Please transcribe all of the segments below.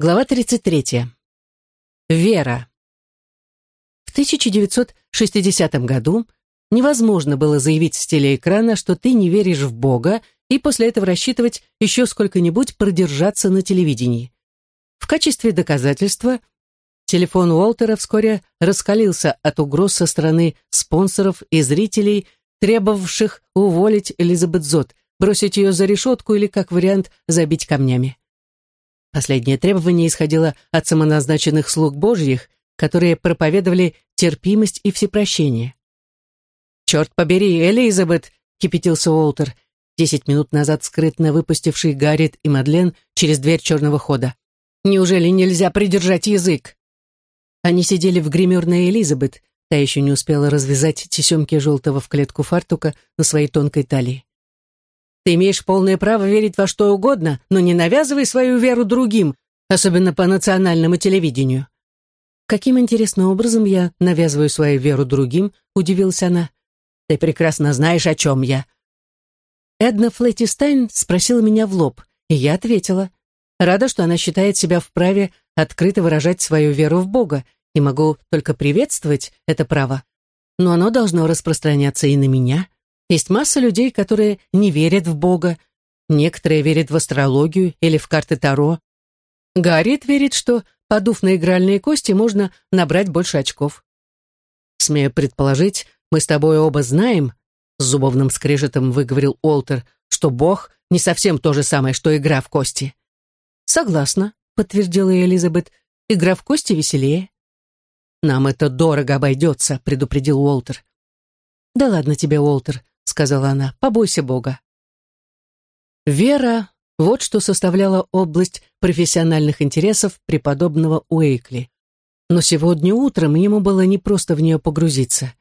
Глава 33. Вера. В 1960 году невозможно было заявить с телеэкрана, что ты не веришь в Бога, и после этого рассчитывать еще сколько-нибудь продержаться на телевидении. В качестве доказательства телефон Уолтера вскоре раскалился от угроз со стороны спонсоров и зрителей, требовавших уволить Элизабет Зот, бросить ее за решетку или, как вариант, забить камнями. Последнее требование исходило от самоназначенных слуг Божьих, которые проповедовали терпимость и всепрощение. «Черт побери, Элизабет!» — кипятился Уолтер, десять минут назад скрытно выпустивший Гаррит и Мадлен через дверь черного хода. «Неужели нельзя придержать язык?» Они сидели в гримерной Элизабет, та еще не успела развязать тесемки желтого в клетку фартука на своей тонкой талии. Ты имеешь полное право верить во что угодно, но не навязывай свою веру другим, особенно по национальному телевидению. Каким интересным образом я навязываю свою веру другим, удивилась она. Ты прекрасно знаешь, о чем я. Эдна Флеттистайн спросила меня в лоб, и я ответила. Рада, что она считает себя вправе открыто выражать свою веру в Бога, и могу только приветствовать это право. Но оно должно распространяться и на меня. Есть масса людей, которые не верят в Бога, некоторые верят в астрологию или в карты Таро. Гарриет верит, что, подув на игральные кости, можно набрать больше очков. Смею предположить, мы с тобой оба знаем, с зубовным скрежетом выговорил Олтер, что Бог не совсем то же самое, что игра в кости. Согласна, подтвердила Элизабет, игра в кости веселее. Нам это дорого обойдется, предупредил Уолтер. Да ладно тебе, Уолтер, сказала она, — «побойся Бога». Вера — вот что составляла область профессиональных интересов преподобного Уэйкли. Но сегодня утром ему было непросто в нее погрузиться.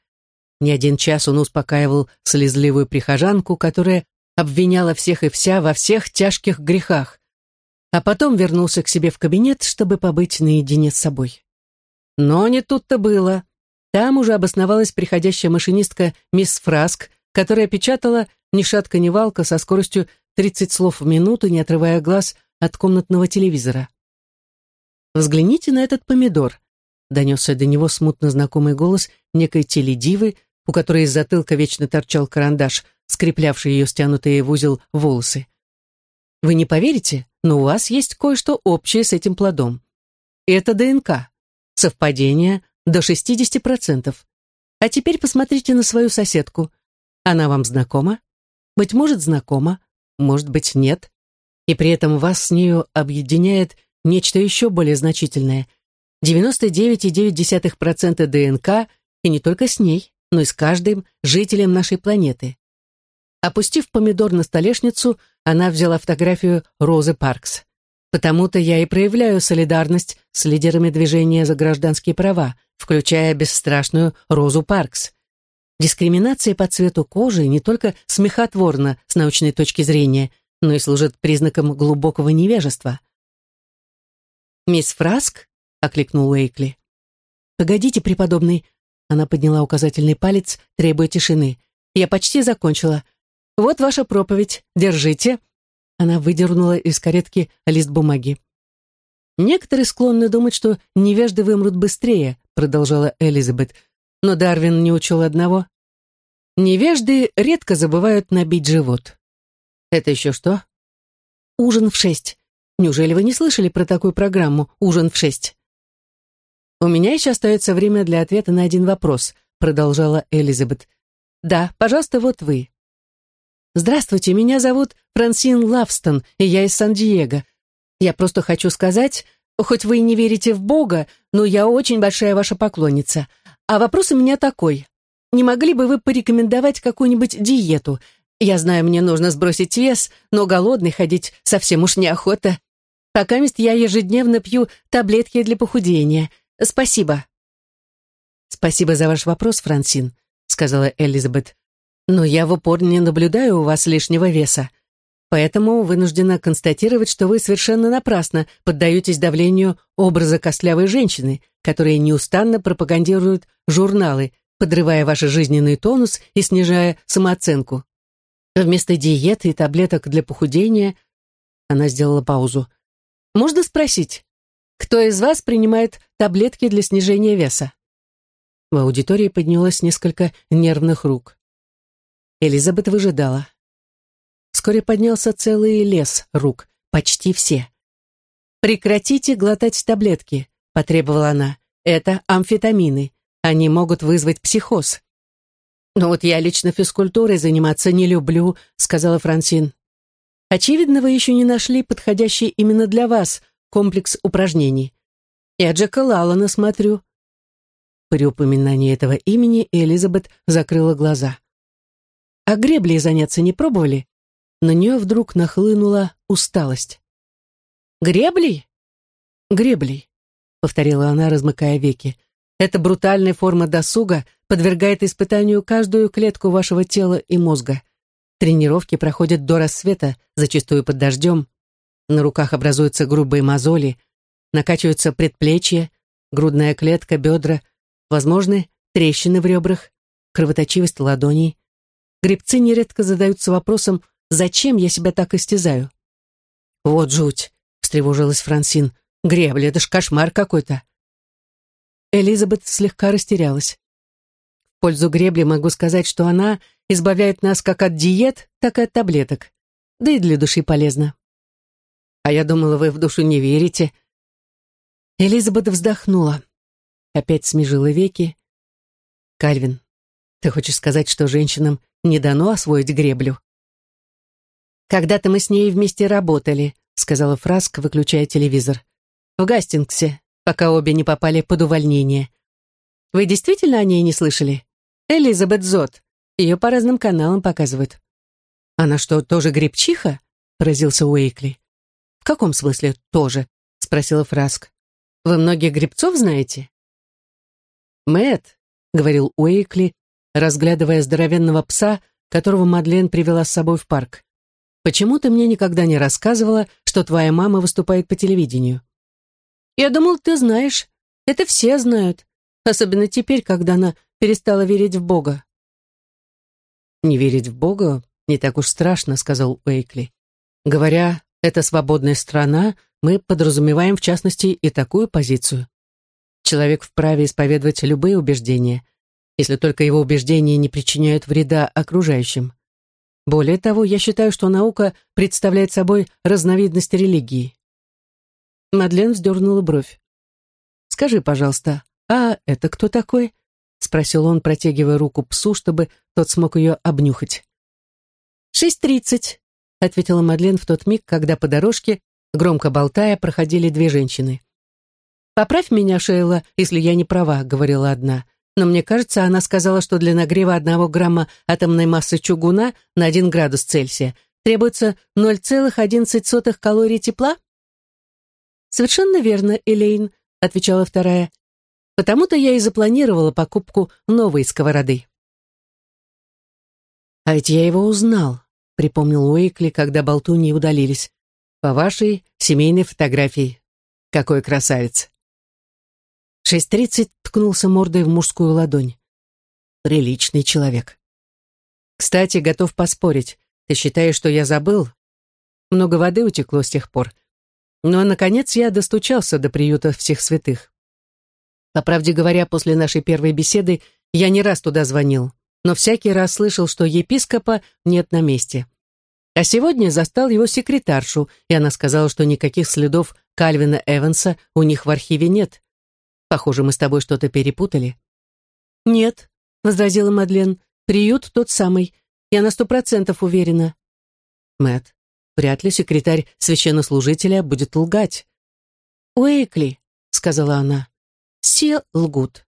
Не один час он успокаивал слезливую прихожанку, которая обвиняла всех и вся во всех тяжких грехах, а потом вернулся к себе в кабинет, чтобы побыть наедине с собой. Но не тут-то было. Там уже обосновалась приходящая машинистка мисс Фраск которая печатала ни шатка ни валка со скоростью 30 слов в минуту, не отрывая глаз от комнатного телевизора. «Взгляните на этот помидор», — донесся до него смутно знакомый голос некой теледивы, у которой из затылка вечно торчал карандаш, скреплявший ее стянутые в узел волосы. «Вы не поверите, но у вас есть кое-что общее с этим плодом. Это ДНК. Совпадение до 60%. А теперь посмотрите на свою соседку. Она вам знакома? Быть может, знакома, может быть, нет. И при этом вас с нею объединяет нечто еще более значительное. 99,9% ДНК, и не только с ней, но и с каждым жителем нашей планеты. Опустив помидор на столешницу, она взяла фотографию Розы Паркс. Потому-то я и проявляю солидарность с лидерами движения за гражданские права, включая бесстрашную Розу Паркс. Дискриминация по цвету кожи не только смехотворна с научной точки зрения, но и служит признаком глубокого невежества. «Мисс Фраск?» — окликнул Уэйкли. «Погодите, преподобный». Она подняла указательный палец, требуя тишины. «Я почти закончила. Вот ваша проповедь. Держите». Она выдернула из каретки лист бумаги. «Некоторые склонны думать, что невежды вымрут быстрее», продолжала Элизабет, но Дарвин не учел одного. Невежды редко забывают набить живот. Это еще что? Ужин в шесть. Неужели вы не слышали про такую программу «Ужин в шесть»? «У меня еще остается время для ответа на один вопрос», продолжала Элизабет. «Да, пожалуйста, вот вы». «Здравствуйте, меня зовут Франсин Лавстон, и я из Сан-Диего. Я просто хочу сказать, хоть вы и не верите в Бога, но я очень большая ваша поклонница. А вопрос у меня такой. Не могли бы вы порекомендовать какую-нибудь диету? Я знаю, мне нужно сбросить вес, но голодный ходить совсем уж неохота. Пока мест я ежедневно пью таблетки для похудения. Спасибо. Спасибо за ваш вопрос, Франсин, сказала Элизабет. Но я в упор не наблюдаю у вас лишнего веса. Поэтому вынуждена констатировать, что вы совершенно напрасно поддаетесь давлению образа костлявой женщины, которые неустанно пропагандируют журналы, подрывая ваш жизненный тонус и снижая самооценку. Вместо диеты и таблеток для похудения она сделала паузу. «Можно спросить, кто из вас принимает таблетки для снижения веса?» В аудитории поднялось несколько нервных рук. Элизабет выжидала. Вскоре поднялся целый лес рук, почти все. «Прекратите глотать таблетки», — потребовала она. «Это амфетамины. Они могут вызвать психоз». «Ну вот я лично физкультурой заниматься не люблю», — сказала Франсин. «Очевидно, вы еще не нашли подходящий именно для вас комплекс упражнений. Я Джека Лалана смотрю». При упоминании этого имени Элизабет закрыла глаза. «А греблей заняться не пробовали?» На нее вдруг нахлынула усталость. «Греблей?» «Греблей», — повторила она, размыкая веки. «Это брутальная форма досуга — подвергает испытанию каждую клетку вашего тела и мозга. Тренировки проходят до рассвета, зачастую под дождем. На руках образуются грубые мозоли, накачиваются предплечья, грудная клетка, бедра, возможны трещины в ребрах, кровоточивость ладоней. Гребцы нередко задаются вопросом, зачем я себя так истязаю? «Вот жуть!» — встревожилась Франсин. «Гребли, это ж кошмар какой-то!» Элизабет слегка растерялась пользу гребли могу сказать, что она избавляет нас как от диет, так и от таблеток. Да и для души полезно. А я думала, вы в душу не верите. Элизабет вздохнула. Опять смежила веки. Кальвин, ты хочешь сказать, что женщинам не дано освоить греблю? Когда-то мы с ней вместе работали, сказала Фраск, выключая телевизор. В Гастингсе, пока обе не попали под увольнение. Вы действительно о ней не слышали? Элизабет Зот. Ее по разным каналам показывают. Она что, тоже грибчиха? Поразился Уэйкли. В каком смысле тоже? Спросила Фраск. Вы многих грибцов знаете? Мэт, говорил Уэйкли, разглядывая здоровенного пса, которого Мадлен привела с собой в парк. Почему ты мне никогда не рассказывала, что твоя мама выступает по телевидению? Я думал, ты знаешь. Это все знают. Особенно теперь, когда она перестала верить в Бога. «Не верить в Бога не так уж страшно», — сказал Уэйкли. «Говоря, это свободная страна, мы подразумеваем в частности и такую позицию. Человек вправе исповедовать любые убеждения, если только его убеждения не причиняют вреда окружающим. Более того, я считаю, что наука представляет собой разновидность религии». Мадлен вздернула бровь. «Скажи, пожалуйста, а это кто такой?» — спросил он, протягивая руку псу, чтобы тот смог ее обнюхать. «Шесть тридцать», — ответила Мадлен в тот миг, когда по дорожке, громко болтая, проходили две женщины. «Поправь меня, Шейла, если я не права», — говорила одна. «Но мне кажется, она сказала, что для нагрева одного грамма атомной массы чугуна на один градус Цельсия требуется 0,11 калорий тепла?» «Совершенно верно, Элейн», — отвечала вторая. Потому-то я и запланировала покупку новой сковороды. «А ведь я его узнал», — припомнил Уэйкли, когда болтуни удалились. «По вашей семейной фотографии. Какой красавец!» Шесть тридцать ткнулся мордой в мужскую ладонь. «Приличный человек». «Кстати, готов поспорить. Ты считаешь, что я забыл? Много воды утекло с тех пор. Но, наконец, я достучался до приюта всех святых. По правде говоря, после нашей первой беседы я не раз туда звонил, но всякий раз слышал, что епископа нет на месте. А сегодня застал его секретаршу, и она сказала, что никаких следов Кальвина Эванса у них в архиве нет. Похоже, мы с тобой что-то перепутали. «Нет», — возразила Мадлен, — «приют тот самый. Я на сто процентов уверена». Мэт, вряд ли секретарь священнослужителя будет лгать. «Уэйкли», — сказала она, все лгут.